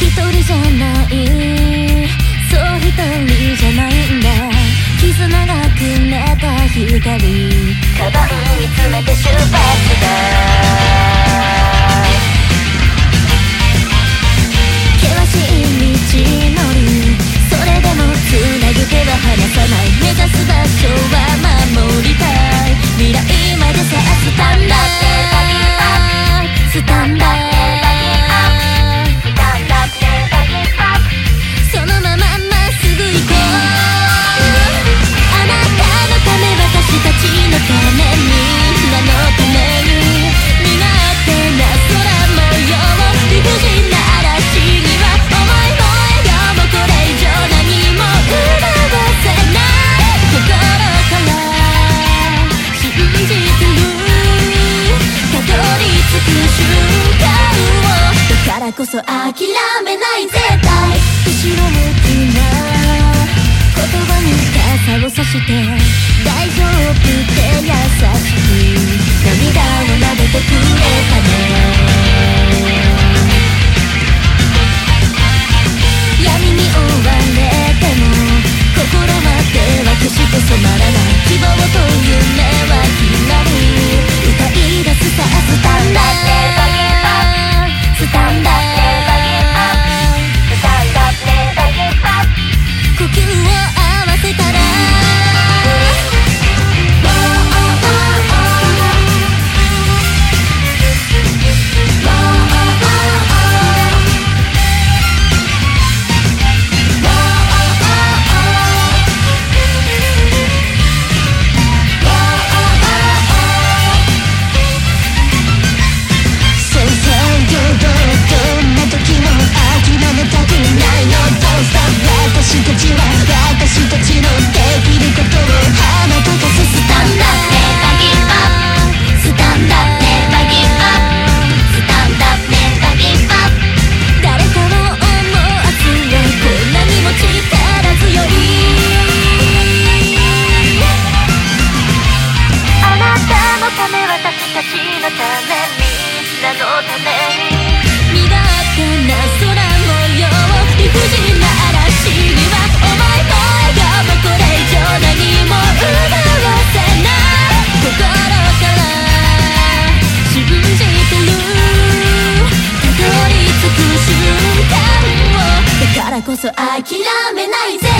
一人じゃない。そう一人じゃないんだ。絆がくねた光。鏡見つめてこそ諦めない絶対後ろ向きな言葉に傘をさして大丈夫って優しくこそ諦めないぜ。